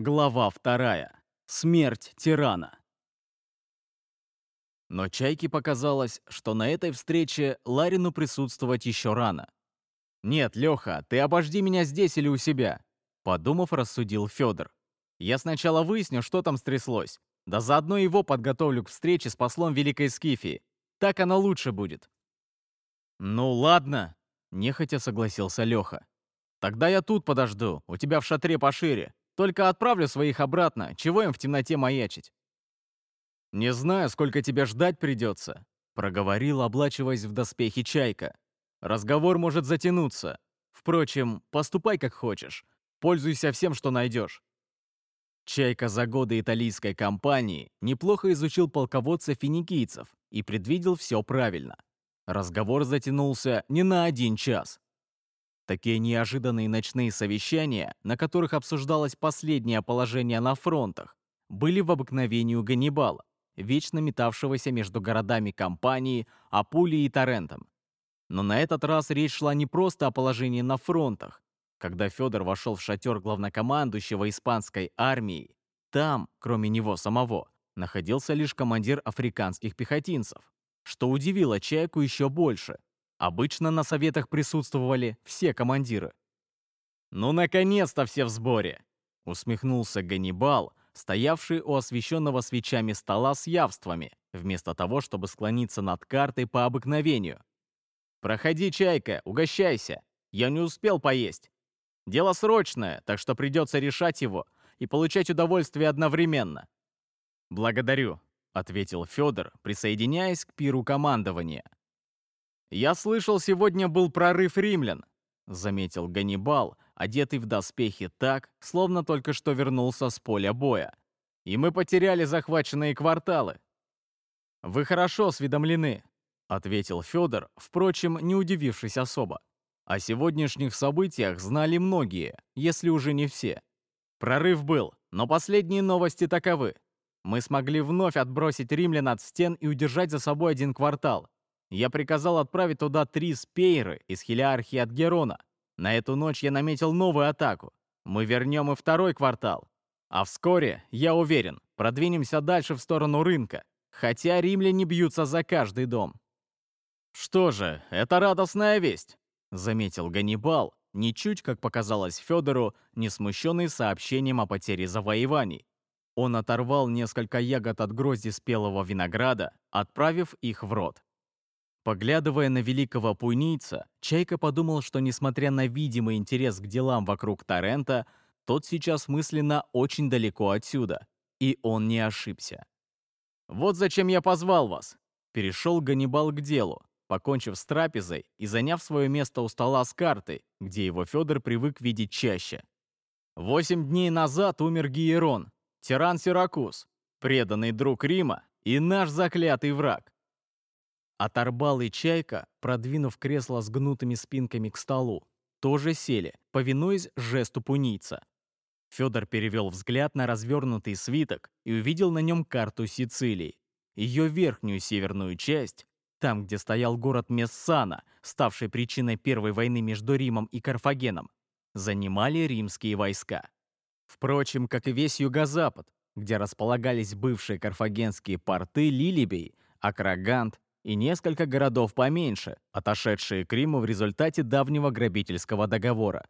Глава вторая. Смерть тирана. Но Чайке показалось, что на этой встрече Ларину присутствовать еще рано. «Нет, Леха, ты обожди меня здесь или у себя», — подумав, рассудил Федор. «Я сначала выясню, что там стряслось, да заодно его подготовлю к встрече с послом Великой Скифии. Так оно лучше будет». «Ну ладно», — нехотя согласился Леха. «Тогда я тут подожду, у тебя в шатре пошире. Только отправлю своих обратно, чего им в темноте маячить?» «Не знаю, сколько тебе ждать придется», — проговорил, облачиваясь в доспехи Чайка. «Разговор может затянуться. Впрочем, поступай как хочешь. Пользуйся всем, что найдешь». Чайка за годы итальянской кампании неплохо изучил полководца-финикийцев и предвидел все правильно. Разговор затянулся не на один час. Такие неожиданные ночные совещания, на которых обсуждалось последнее положение на фронтах, были в обыкновении Ганнибала, вечно метавшегося между городами компании Апулией и Торрентом. Но на этот раз речь шла не просто о положении на фронтах. Когда Федор вошел в шатер главнокомандующего испанской армии, там, кроме него самого, находился лишь командир африканских пехотинцев, что удивило Чайку еще больше – Обычно на советах присутствовали все командиры. «Ну, наконец-то все в сборе!» — усмехнулся Ганнибал, стоявший у освещенного свечами стола с явствами, вместо того, чтобы склониться над картой по обыкновению. «Проходи, Чайка, угощайся. Я не успел поесть. Дело срочное, так что придется решать его и получать удовольствие одновременно». «Благодарю», — ответил Федор, присоединяясь к пиру командования. «Я слышал, сегодня был прорыв римлян», — заметил Ганнибал, одетый в доспехи так, словно только что вернулся с поля боя. «И мы потеряли захваченные кварталы». «Вы хорошо осведомлены», — ответил Федор, впрочем, не удивившись особо. О сегодняшних событиях знали многие, если уже не все. Прорыв был, но последние новости таковы. Мы смогли вновь отбросить римлян от стен и удержать за собой один квартал. Я приказал отправить туда три спейры из хелиархии от Герона. На эту ночь я наметил новую атаку. Мы вернем и второй квартал. А вскоре, я уверен, продвинемся дальше в сторону рынка, хотя римляне бьются за каждый дом. «Что же, это радостная весть», — заметил Ганнибал, ничуть, как показалось Федору, не смущенный сообщением о потере завоеваний. Он оторвал несколько ягод от грозди спелого винограда, отправив их в рот. Поглядывая на великого пуйнийца, Чайка подумал, что несмотря на видимый интерес к делам вокруг Торрента, тот сейчас мысленно очень далеко отсюда. И он не ошибся. «Вот зачем я позвал вас!» Перешел Ганнибал к делу, покончив с трапезой и заняв свое место у стола с картой, где его Федор привык видеть чаще. Восемь дней назад умер Гиерон, тиран Сиракуз, преданный друг Рима и наш заклятый враг. Оторбал и Чайка, продвинув кресло с гнутыми спинками к столу, тоже сели, повинуясь жесту пунийца. Федор перевел взгляд на развернутый свиток и увидел на нем карту Сицилии. Ее верхнюю северную часть, там, где стоял город Мессана, ставший причиной Первой войны между Римом и Карфагеном, занимали римские войска. Впрочем, как и весь юго-запад, где располагались бывшие карфагенские порты Лилибей, Акрагант и несколько городов поменьше, отошедшие к Риму в результате давнего грабительского договора.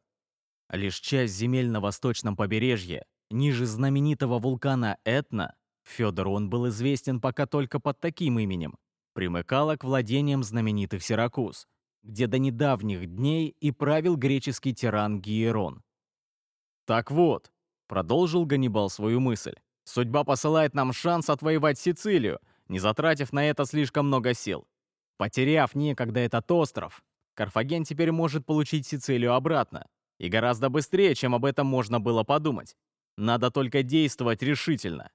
Лишь часть земель на восточном побережье, ниже знаменитого вулкана Этна, Федору он был известен пока только под таким именем, примыкала к владениям знаменитых Сиракуз, где до недавних дней и правил греческий тиран Гиерон. «Так вот», — продолжил Ганнибал свою мысль, «судьба посылает нам шанс отвоевать Сицилию, не затратив на это слишком много сил. Потеряв некогда этот остров, Карфаген теперь может получить Сицилию обратно. И гораздо быстрее, чем об этом можно было подумать. Надо только действовать решительно.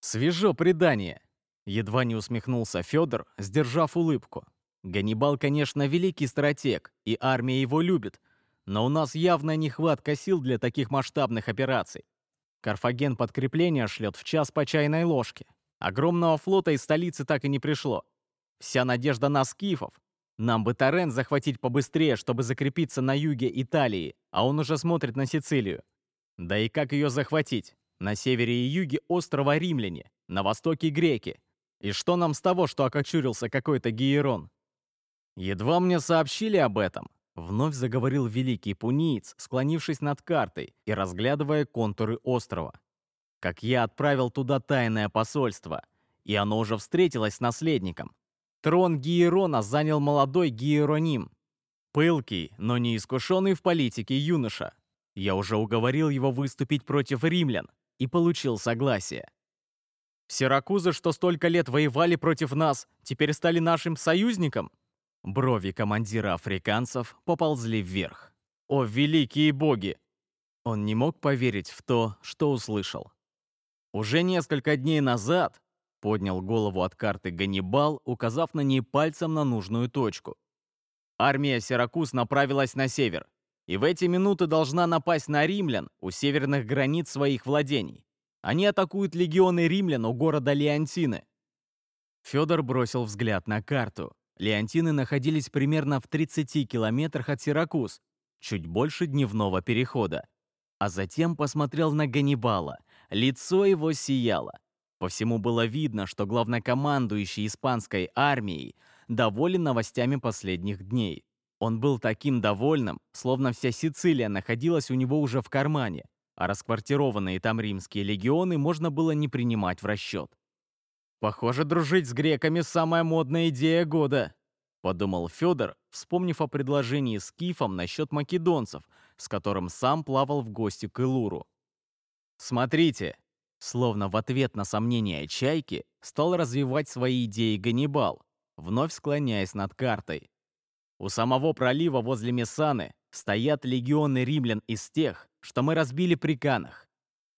Свежо предание. Едва не усмехнулся Федор, сдержав улыбку. Ганнибал, конечно, великий стратег, и армия его любит, но у нас явная нехватка сил для таких масштабных операций. Карфаген подкрепление шлет в час по чайной ложке. Огромного флота из столицы так и не пришло. Вся надежда на скифов. Нам бы Торрент захватить побыстрее, чтобы закрепиться на юге Италии, а он уже смотрит на Сицилию. Да и как ее захватить? На севере и юге острова Римляне, на востоке греки. И что нам с того, что окочурился какой-то Гиерон? Едва мне сообщили об этом, вновь заговорил великий пуниец, склонившись над картой и разглядывая контуры острова. Как я отправил туда тайное посольство, и оно уже встретилось с наследником. Трон Гиерона занял молодой Гиероним. Пылкий, но не искушенный в политике юноша. Я уже уговорил его выступить против римлян и получил согласие. Сиракузы, что столько лет воевали против нас, теперь стали нашим союзником? Брови командира африканцев поползли вверх. О, великие боги! Он не мог поверить в то, что услышал. Уже несколько дней назад поднял голову от карты Ганнибал, указав на ней пальцем на нужную точку. Армия Сиракуз направилась на север, и в эти минуты должна напасть на римлян у северных границ своих владений. Они атакуют легионы римлян у города Леонтины. Федор бросил взгляд на карту. Леонтины находились примерно в 30 километрах от Сиракуз, чуть больше дневного перехода. А затем посмотрел на Ганнибала. Лицо его сияло. По всему было видно, что главнокомандующий испанской армией доволен новостями последних дней. Он был таким довольным, словно вся Сицилия находилась у него уже в кармане, а расквартированные там римские легионы можно было не принимать в расчет. «Похоже, дружить с греками – самая модная идея года», – подумал Федор, вспомнив о предложении с Кифом насчет македонцев, с которым сам плавал в гости к Илуру. «Смотрите», словно в ответ на сомнения Чайки, стал развивать свои идеи Ганнибал, вновь склоняясь над картой. У самого пролива возле Мессаны стоят легионы римлян из тех, что мы разбили при Канах.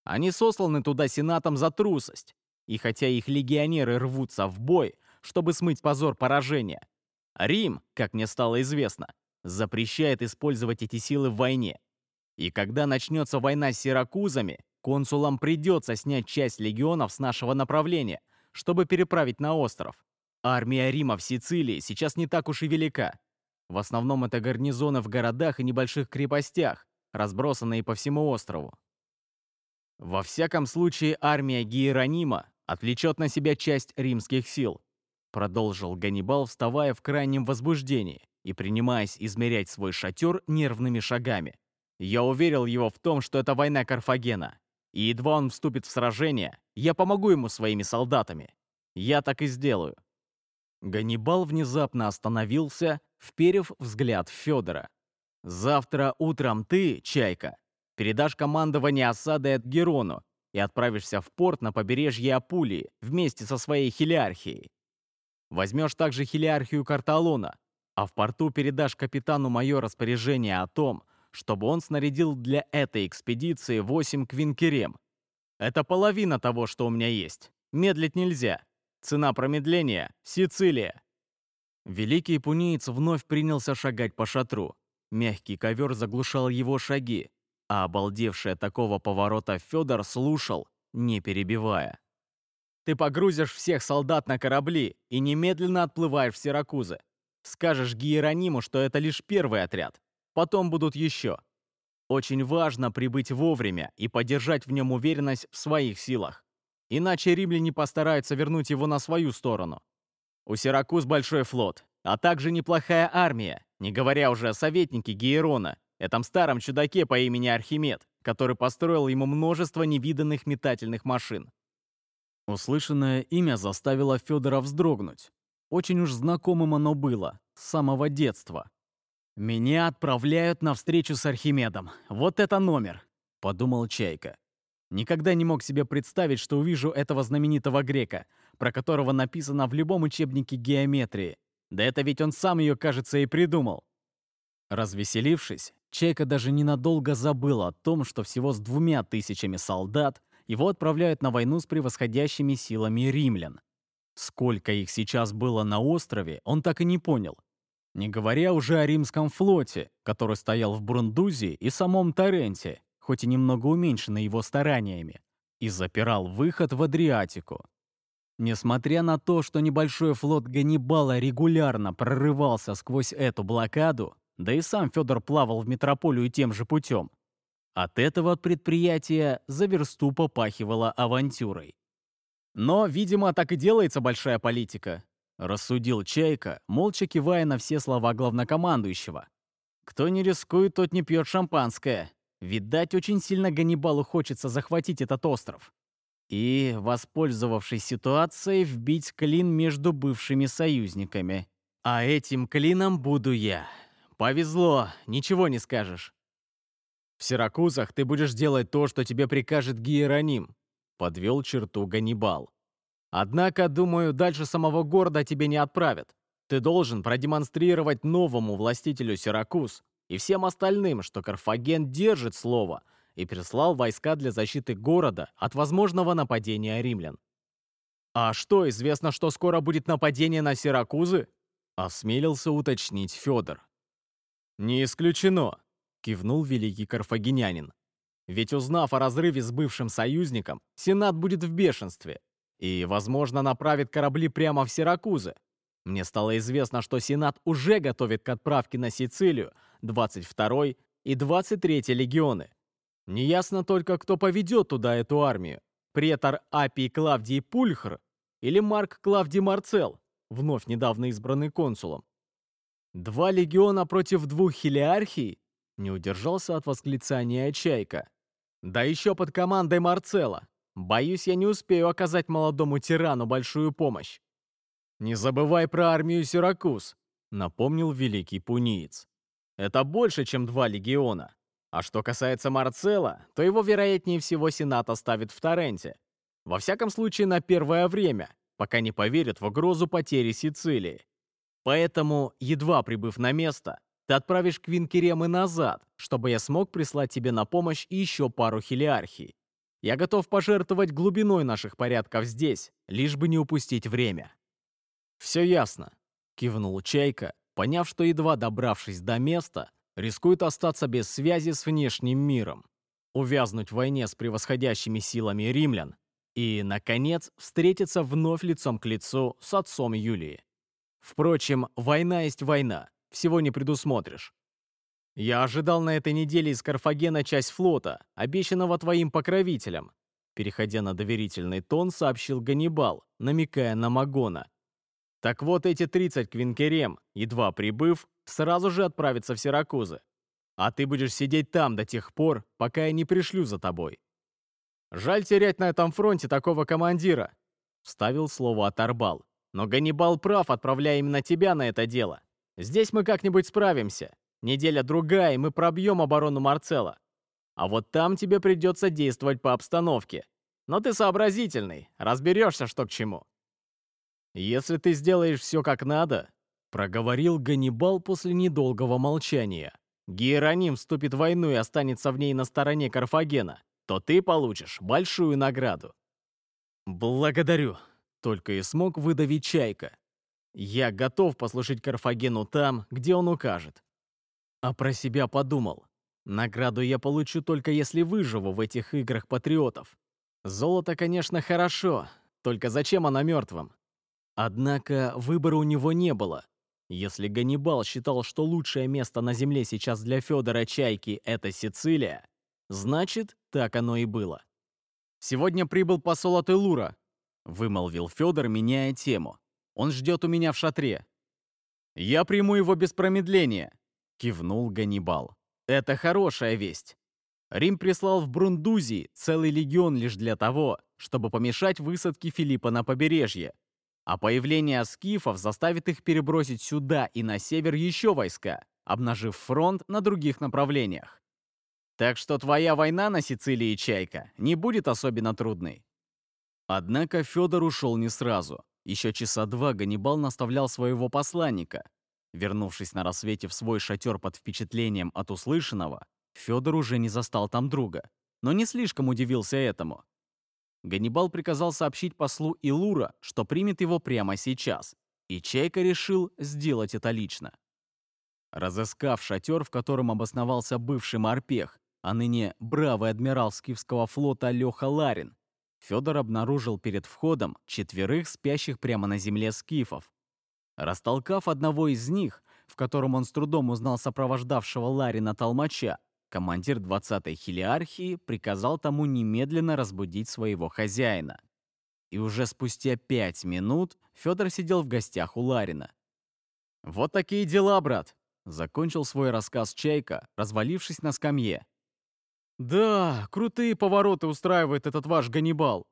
Они сосланы туда сенатом за трусость, и хотя их легионеры рвутся в бой, чтобы смыть позор поражения, Рим, как мне стало известно, запрещает использовать эти силы в войне. И когда начнется война с сиракузами, консулам придется снять часть легионов с нашего направления, чтобы переправить на остров. Армия Рима в Сицилии сейчас не так уж и велика. В основном это гарнизоны в городах и небольших крепостях, разбросанные по всему острову. Во всяком случае, армия Гиеронима отвлечет на себя часть римских сил, продолжил Ганнибал, вставая в крайнем возбуждении и принимаясь измерять свой шатер нервными шагами. Я уверил его в том, что это война Карфагена, и едва он вступит в сражение, я помогу ему своими солдатами. Я так и сделаю. Ганнибал внезапно остановился, вперев взгляд Федора. «Завтра утром ты, Чайка, передашь командование осадой от Герону и отправишься в порт на побережье Апулии вместе со своей хилиархией. Возьмешь также хилиархию Карталона, а в порту передашь капитану мое распоряжение о том, чтобы он снарядил для этой экспедиции 8 квинкерем. Это половина того, что у меня есть. Медлить нельзя. Цена промедления — Сицилия. Великий пуниец вновь принялся шагать по шатру. Мягкий ковер заглушал его шаги, а обалдевший от такого поворота Федор слушал, не перебивая. «Ты погрузишь всех солдат на корабли и немедленно отплываешь в Сиракузы. Скажешь Гиерониму, что это лишь первый отряд. Потом будут еще. Очень важно прибыть вовремя и поддержать в нем уверенность в своих силах. Иначе римляне постараются вернуть его на свою сторону. У Сиракуз большой флот, а также неплохая армия, не говоря уже о советнике Гиерона, этом старом чудаке по имени Архимед, который построил ему множество невиданных метательных машин. Услышанное имя заставило Федора вздрогнуть. Очень уж знакомым оно было, с самого детства. «Меня отправляют на встречу с Архимедом. Вот это номер!» — подумал Чайка. Никогда не мог себе представить, что увижу этого знаменитого грека, про которого написано в любом учебнике геометрии. Да это ведь он сам ее, кажется, и придумал. Развеселившись, Чайка даже ненадолго забыл о том, что всего с двумя тысячами солдат его отправляют на войну с превосходящими силами римлян. Сколько их сейчас было на острове, он так и не понял. Не говоря уже о римском флоте, который стоял в Брундузе и самом Торренте, хоть и немного уменьшенный его стараниями, и запирал выход в Адриатику. Несмотря на то, что небольшой флот Ганнибала регулярно прорывался сквозь эту блокаду, да и сам Федор плавал в метрополию тем же путем, От этого предприятия за версту попахивало авантюрой. Но, видимо, так и делается большая политика, рассудил Чайка, молча кивая на все слова главнокомандующего. Кто не рискует, тот не пьет шампанское. Видать, очень сильно Ганнибалу хочется захватить этот остров. И, воспользовавшись ситуацией, вбить клин между бывшими союзниками. А этим клином буду я. Повезло, ничего не скажешь. В Сиракузах ты будешь делать то, что тебе прикажет Гиероним, подвел черту Ганнибал. Однако, думаю, дальше самого города тебе не отправят. Ты должен продемонстрировать новому властителю Сиракуз и всем остальным, что Карфаген держит слово и прислал войска для защиты города от возможного нападения римлян. «А что, известно, что скоро будет нападение на Сиракузы?» — осмелился уточнить Федор. «Не исключено», — кивнул великий карфагенянин. «Ведь узнав о разрыве с бывшим союзником, Сенат будет в бешенстве и, возможно, направит корабли прямо в Сиракузы. Мне стало известно, что Сенат уже готовит к отправке на Сицилию 22-й и 23-й легионы. Неясно только, кто поведет туда эту армию. Претор Апий Клавдий Пульхр или Марк Клавдий Марцел, вновь недавно избранный консулом. Два легиона против двух хилиархий? Не удержался от восклицания Чайка. Да еще под командой Марцела. Боюсь, я не успею оказать молодому тирану большую помощь. «Не забывай про армию Сиракуз», — напомнил великий пуниец. «Это больше, чем два легиона. А что касается Марцела, то его, вероятнее всего, Сенат оставит в Торренте. Во всяком случае, на первое время, пока не поверят в угрозу потери Сицилии. Поэтому, едва прибыв на место, ты отправишь Квинкеремы назад, чтобы я смог прислать тебе на помощь еще пару хилиархий. Я готов пожертвовать глубиной наших порядков здесь, лишь бы не упустить время. «Все ясно», — кивнул Чайка, поняв, что едва добравшись до места, рискует остаться без связи с внешним миром, увязнуть в войне с превосходящими силами римлян и, наконец, встретиться вновь лицом к лицу с отцом Юлии. Впрочем, война есть война, всего не предусмотришь. Я ожидал на этой неделе из Карфагена часть флота, обещанного твоим покровителем. Переходя на доверительный тон, сообщил Ганнибал, намекая на Магона, так вот эти 30 квинкерем, едва прибыв, сразу же отправятся в Сиракузы. А ты будешь сидеть там до тех пор, пока я не пришлю за тобой. Жаль терять на этом фронте такого командира, вставил слово Аторбал. Но Ганнибал прав, отправляя именно тебя на это дело. Здесь мы как-нибудь справимся. Неделя-другая, и мы пробьем оборону Марцела. А вот там тебе придется действовать по обстановке. Но ты сообразительный, разберешься, что к чему. «Если ты сделаешь все как надо», — проговорил Ганнибал после недолгого молчания, «Гиероним вступит в войну и останется в ней на стороне Карфагена, то ты получишь большую награду». «Благодарю», — только и смог выдавить Чайка. «Я готов послужить Карфагену там, где он укажет». А про себя подумал. Награду я получу только если выживу в этих играх патриотов. Золото, конечно, хорошо, только зачем оно мертвым? Однако выбора у него не было. Если Ганнибал считал, что лучшее место на земле сейчас для Федора Чайки — это Сицилия, значит, так оно и было. «Сегодня прибыл посол от Элура», — вымолвил Федор, меняя тему. «Он ждет у меня в шатре». «Я приму его без промедления», — кивнул Ганнибал. «Это хорошая весть. Рим прислал в Брундузии целый легион лишь для того, чтобы помешать высадке Филиппа на побережье, а появление скифов заставит их перебросить сюда и на север еще войска, обнажив фронт на других направлениях. Так что твоя война на Сицилии, Чайка, не будет особенно трудной. Однако Федор ушел не сразу. Еще часа два Ганнибал наставлял своего посланника. Вернувшись на рассвете в свой шатер под впечатлением от услышанного, Федор уже не застал там друга, но не слишком удивился этому. Ганнибал приказал сообщить послу Илура, что примет его прямо сейчас, и Чайка решил сделать это лично. Разыскав шатер, в котором обосновался бывший морпех, а ныне бравый адмирал Скифского флота Леха Ларин, Федор обнаружил перед входом четверых спящих прямо на земле скифов. Растолкав одного из них, в котором он с трудом узнал сопровождавшего Ларина толмача, командир 20-й хилиархии приказал тому немедленно разбудить своего хозяина. И уже спустя пять минут Федор сидел в гостях у Ларина. «Вот такие дела, брат!» — закончил свой рассказ Чайка, развалившись на скамье. «Да, крутые повороты устраивает этот ваш Ганнибал!»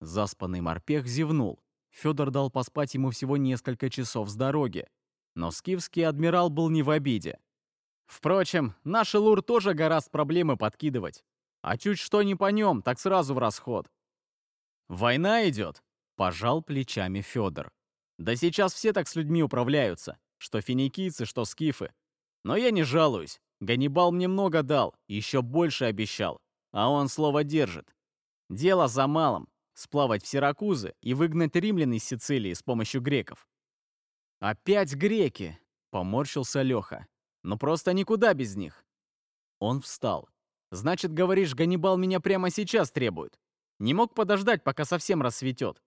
Заспанный морпех зевнул. Федор дал поспать ему всего несколько часов с дороги. Но скифский адмирал был не в обиде. Впрочем, наш Лур тоже гораздо проблемы подкидывать. А чуть что не по нем, так сразу в расход. «Война идет», — пожал плечами Федор. «Да сейчас все так с людьми управляются, что финикийцы, что скифы. Но я не жалуюсь. Ганнибал мне много дал, еще больше обещал. А он слово держит. Дело за малым — сплавать в Сиракузы и выгнать римлян из Сицилии с помощью греков. «Опять греки!» — поморщился Леха. «Ну просто никуда без них!» Он встал. «Значит, говоришь, Ганнибал меня прямо сейчас требует? Не мог подождать, пока совсем рассветет?»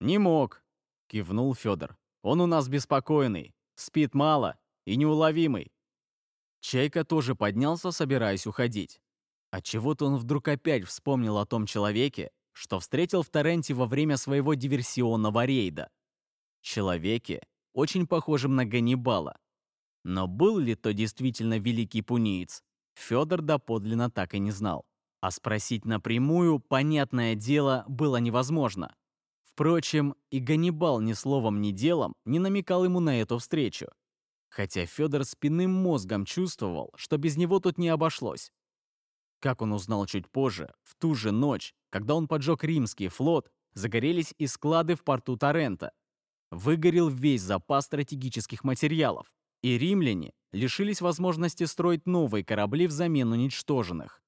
«Не мог», — кивнул Федор. «Он у нас беспокойный, спит мало и неуловимый». Чайка тоже поднялся, собираясь уходить. Отчего-то он вдруг опять вспомнил о том человеке, что встретил в Торренте во время своего диверсионного рейда. Человеке, очень похожем на Ганнибала. Но был ли то действительно великий пуниец, Федор доподлинно так и не знал. А спросить напрямую, понятное дело, было невозможно. Впрочем, и Ганнибал ни словом, ни делом не намекал ему на эту встречу. Хотя Федор спинным мозгом чувствовал, что без него тут не обошлось. Как он узнал чуть позже, в ту же ночь, когда он поджег римский флот, загорелись и склады в порту Торрента. Выгорел весь запас стратегических материалов, и римляне лишились возможности строить новые корабли взамен уничтоженных.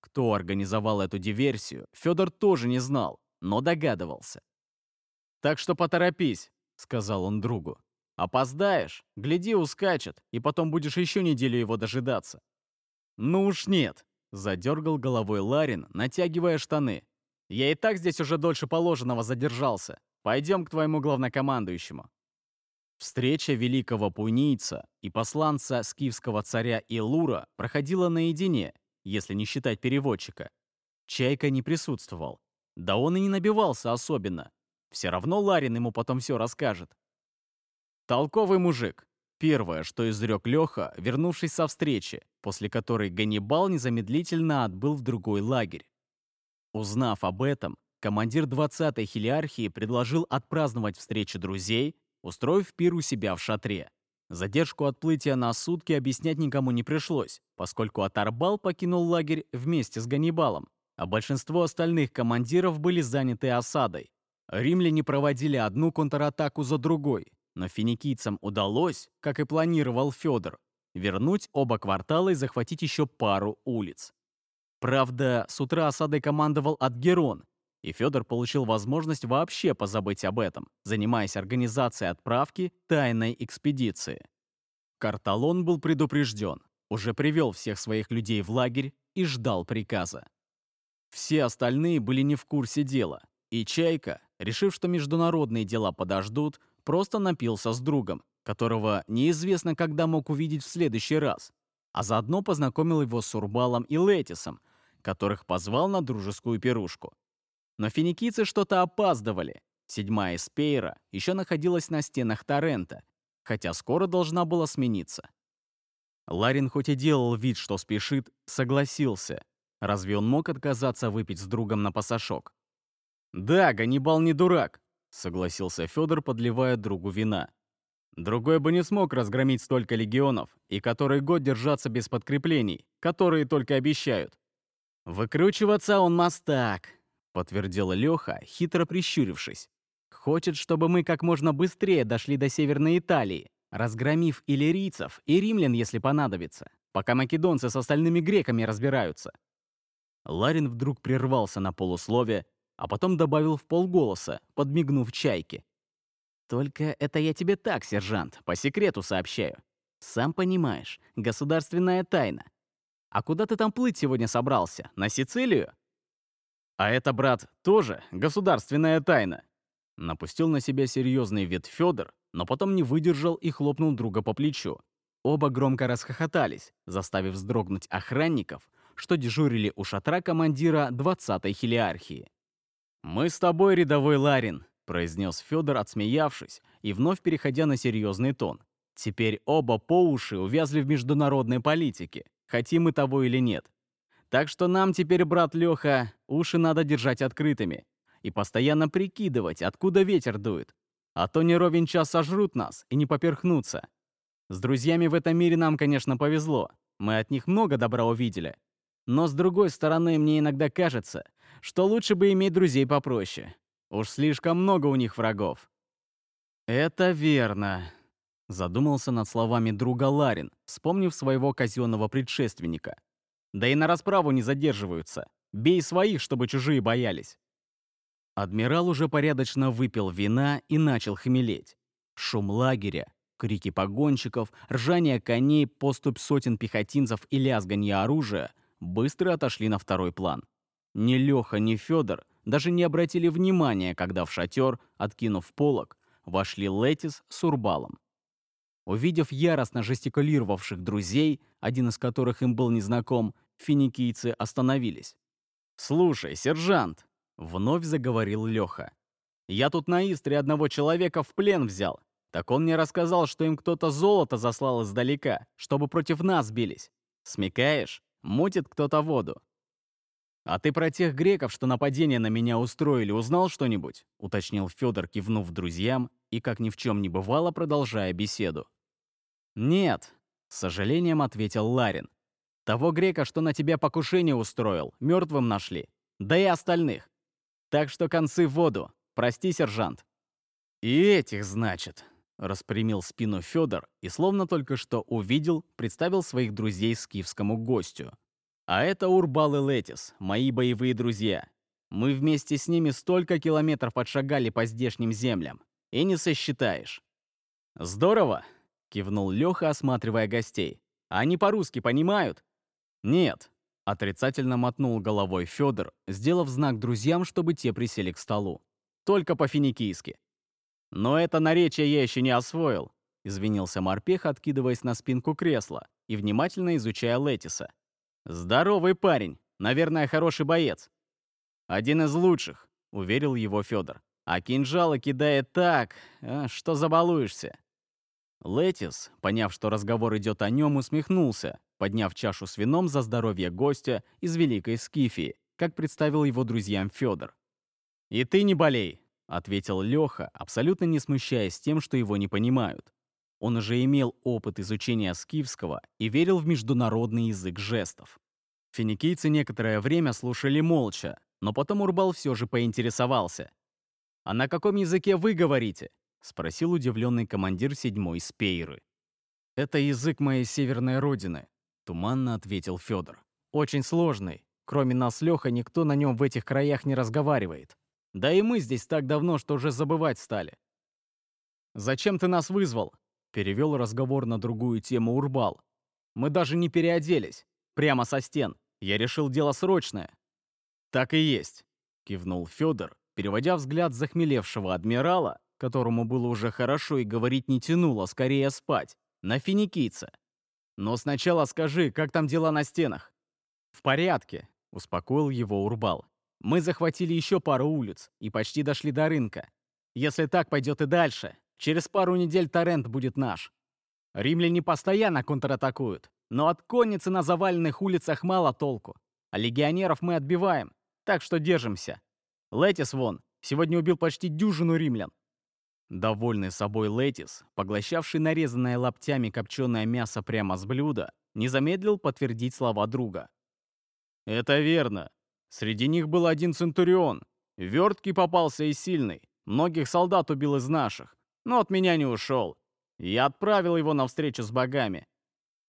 Кто организовал эту диверсию, Федор тоже не знал, но догадывался. «Так что поторопись», — сказал он другу. «Опоздаешь, гляди, ускачет, и потом будешь еще неделю его дожидаться». «Ну уж нет», — задергал головой Ларин, натягивая штаны. «Я и так здесь уже дольше положенного задержался. Пойдем к твоему главнокомандующему». Встреча великого пунийца и посланца скифского царя Илура проходила наедине, если не считать переводчика. Чайка не присутствовал. Да он и не набивался особенно. Все равно Ларин ему потом все расскажет. Толковый мужик. Первое, что изрек Леха, вернувшись со встречи, после которой Ганнибал незамедлительно отбыл в другой лагерь. Узнав об этом, командир 20-й хилиархии предложил отпраздновать встречу друзей, устроив пир у себя в шатре. Задержку отплытия на сутки объяснять никому не пришлось, поскольку Атарбал покинул лагерь вместе с Ганнибалом, а большинство остальных командиров были заняты осадой. Римляне проводили одну контратаку за другой, но финикийцам удалось, как и планировал Федор, вернуть оба квартала и захватить еще пару улиц. Правда, с утра осадой командовал Адгерон, и Федор получил возможность вообще позабыть об этом, занимаясь организацией отправки тайной экспедиции. Карталон был предупрежден, уже привел всех своих людей в лагерь и ждал приказа. Все остальные были не в курсе дела, и Чайка, решив, что международные дела подождут, просто напился с другом, которого неизвестно когда мог увидеть в следующий раз, а заодно познакомил его с Урбалом и Летисом, которых позвал на дружескую пирушку. Но финикийцы что-то опаздывали. Седьмая Спейра еще находилась на стенах Торрента, хотя скоро должна была смениться. Ларин хоть и делал вид, что спешит, согласился. Разве он мог отказаться выпить с другом на пасашок? «Да, Ганнибал не дурак», — согласился Федор, подливая другу вина. «Другой бы не смог разгромить столько легионов, и который год держаться без подкреплений, которые только обещают. Выкручиваться он мастак, — подтвердил Леха, хитро прищурившись. «Хочет, чтобы мы как можно быстрее дошли до Северной Италии, разгромив иллирийцев и римлян, если понадобится, пока македонцы с остальными греками разбираются». Ларин вдруг прервался на полуслове, а потом добавил в полголоса, подмигнув чайке. «Только это я тебе так, сержант, по секрету сообщаю. Сам понимаешь, государственная тайна. А куда ты там плыть сегодня собрался? На Сицилию?» А это, брат, тоже государственная тайна. Напустил на себя серьезный вид Федор, но потом не выдержал и хлопнул друга по плечу. Оба громко расхохотались, заставив вздрогнуть охранников, что дежурили у шатра командира 20-й хилиархии. «Мы с тобой, рядовой Ларин», — произнес Федор, отсмеявшись, и вновь переходя на серьезный тон. «Теперь оба по уши увязли в международной политике, хотим мы того или нет. Так что нам теперь, брат Леха, уши надо держать открытыми и постоянно прикидывать, откуда ветер дует. А то не ровен час сожрут нас и не поперхнутся. С друзьями в этом мире нам, конечно, повезло. Мы от них много добра увидели. Но с другой стороны, мне иногда кажется, что лучше бы иметь друзей попроще. Уж слишком много у них врагов. «Это верно», — задумался над словами друга Ларин, вспомнив своего казенного предшественника. «Да и на расправу не задерживаются. Бей своих, чтобы чужие боялись». Адмирал уже порядочно выпил вина и начал хмелеть. Шум лагеря, крики погонщиков, ржание коней, поступь сотен пехотинцев и лязганье оружия быстро отошли на второй план. Ни Леха, ни Федор даже не обратили внимания, когда в шатер, откинув полог, вошли Летис с Урбалом. Увидев яростно жестикулировавших друзей, один из которых им был незнаком, финикийцы остановились. «Слушай, сержант!» — вновь заговорил Леха. «Я тут на Истре одного человека в плен взял. Так он мне рассказал, что им кто-то золото заслал издалека, чтобы против нас бились. Смекаешь? Мутит кто-то воду. «А ты про тех греков, что нападение на меня устроили, узнал что-нибудь?» — уточнил Федор, кивнув друзьям и, как ни в чем не бывало, продолжая беседу. «Нет», — с сожалением ответил Ларин. «Того грека, что на тебя покушение устроил, мертвым нашли. Да и остальных. Так что концы в воду. Прости, сержант». «И этих, значит», — распрямил спину Федор и, словно только что увидел, представил своих друзей скифскому гостю. А это Урбал и Летис, мои боевые друзья. Мы вместе с ними столько километров отшагали по здешним землям. И не сосчитаешь. «Здорово!» — кивнул Леха, осматривая гостей. «Они по-русски понимают?» «Нет», — отрицательно мотнул головой Федор, сделав знак друзьям, чтобы те присели к столу. «Только по-финикийски». «Но это наречие я еще не освоил», — извинился морпех, откидываясь на спинку кресла и внимательно изучая Летиса. «Здоровый парень. Наверное, хороший боец». «Один из лучших», — уверил его Федор. «А кинжалы кидает так, а, что забалуешься». Летис, поняв, что разговор идет о нем, усмехнулся, подняв чашу с вином за здоровье гостя из Великой Скифии, как представил его друзьям Федор. «И ты не болей», — ответил Леха, абсолютно не смущаясь тем, что его не понимают. Он уже имел опыт изучения скифского и верил в международный язык жестов. Финикийцы некоторое время слушали молча, но потом Урбал все же поинтересовался. «А на каком языке вы говорите?» — спросил удивленный командир седьмой спейры. «Это язык моей северной родины», — туманно ответил Федор. «Очень сложный. Кроме нас, Леха, никто на нем в этих краях не разговаривает. Да и мы здесь так давно, что уже забывать стали». «Зачем ты нас вызвал?» Перевел разговор на другую тему Урбал. «Мы даже не переоделись. Прямо со стен. Я решил дело срочное». «Так и есть», — кивнул Федор, переводя взгляд захмелевшего адмирала, которому было уже хорошо и говорить не тянуло, скорее спать, на финикийца. «Но сначала скажи, как там дела на стенах?» «В порядке», — успокоил его Урбал. «Мы захватили еще пару улиц и почти дошли до рынка. Если так пойдет и дальше, Через пару недель Торрент будет наш. Римляне постоянно контратакуют, но от конницы на заваленных улицах мало толку. А легионеров мы отбиваем, так что держимся. Летис вон, сегодня убил почти дюжину римлян. Довольный собой Летис, поглощавший нарезанное лоптями копченое мясо прямо с блюда, не замедлил подтвердить слова друга. «Это верно. Среди них был один Центурион. Верткий попался и сильный. Многих солдат убил из наших но от меня не ушел. Я отправил его на встречу с богами.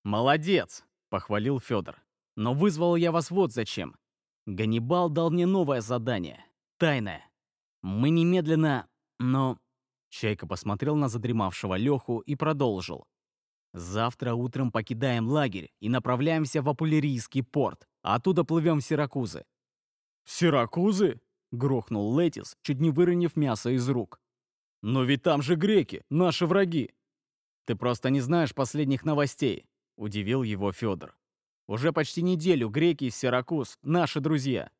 «Молодец!» — похвалил Федор. «Но вызвал я вас вот зачем. Ганнибал дал мне новое задание. Тайное. Мы немедленно... Но...» Чайка посмотрел на задремавшего Леху и продолжил. «Завтра утром покидаем лагерь и направляемся в Апулерийский порт, а оттуда плывем в Сиракузы». «Сиракузы?» — грохнул Летис, чуть не выронив мясо из рук. «Но ведь там же греки, наши враги!» Ты просто не знаешь последних новостей», — удивил его Федор. «Уже почти неделю греки из Сиракуз — наши друзья.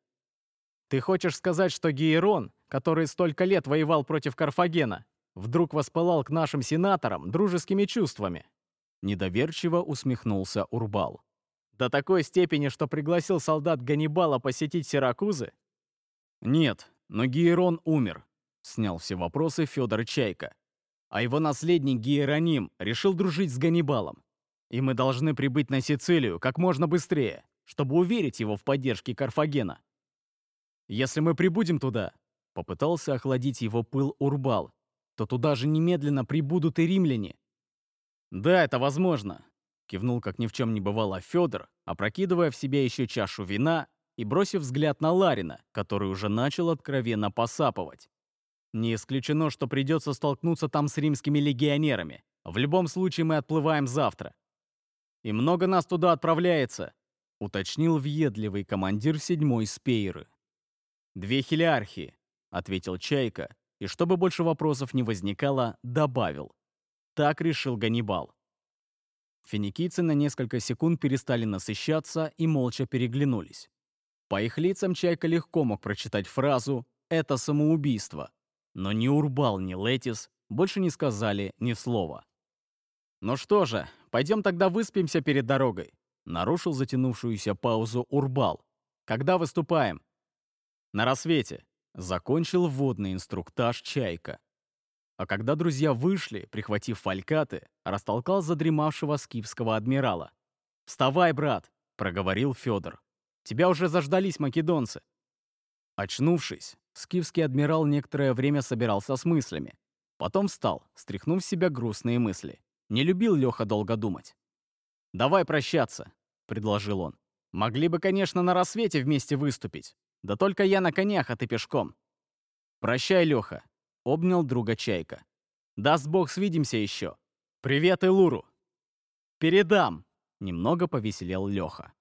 Ты хочешь сказать, что Гиерон, который столько лет воевал против Карфагена, вдруг воспылал к нашим сенаторам дружескими чувствами?» Недоверчиво усмехнулся Урбал. «До такой степени, что пригласил солдат Ганнибала посетить Сиракузы?» «Нет, но Гиерон умер», — снял все вопросы Федор Чайка. «А его наследник Гиероним решил дружить с Ганнибалом. И мы должны прибыть на Сицилию как можно быстрее, чтобы уверить его в поддержке Карфагена. Если мы прибудем туда, попытался охладить его пыл Урбал, то туда же немедленно прибудут и римляне. Да, это возможно, кивнул как ни в чем не бывало Федор, опрокидывая в себя еще чашу вина и бросив взгляд на Ларина, который уже начал откровенно посапывать. Не исключено, что придется столкнуться там с римскими легионерами. В любом случае мы отплываем завтра. И много нас туда отправляется, уточнил въедливый командир седьмой спейры. «Две хилиархии», — ответил Чайка, и чтобы больше вопросов не возникало, добавил. Так решил Ганнибал. Финикийцы на несколько секунд перестали насыщаться и молча переглянулись. По их лицам Чайка легко мог прочитать фразу «это самоубийство», но ни Урбал, ни Летис больше не сказали ни слова. «Ну что же, пойдем тогда выспимся перед дорогой», нарушил затянувшуюся паузу Урбал. «Когда выступаем?» На рассвете закончил водный инструктаж «Чайка». А когда друзья вышли, прихватив фалькаты, растолкал задремавшего скифского адмирала. «Вставай, брат!» — проговорил Федор. «Тебя уже заждались македонцы!» Очнувшись, скифский адмирал некоторое время собирался с мыслями. Потом встал, стряхнув с себя грустные мысли. Не любил Леха долго думать. «Давай прощаться», — предложил он. «Могли бы, конечно, на рассвете вместе выступить, да только я на конях, а ты пешком. Прощай, Леха. Обнял друга Чайка. Даст бог, свидимся еще. Привет, Илуру. Передам. Немного повеселел Леха.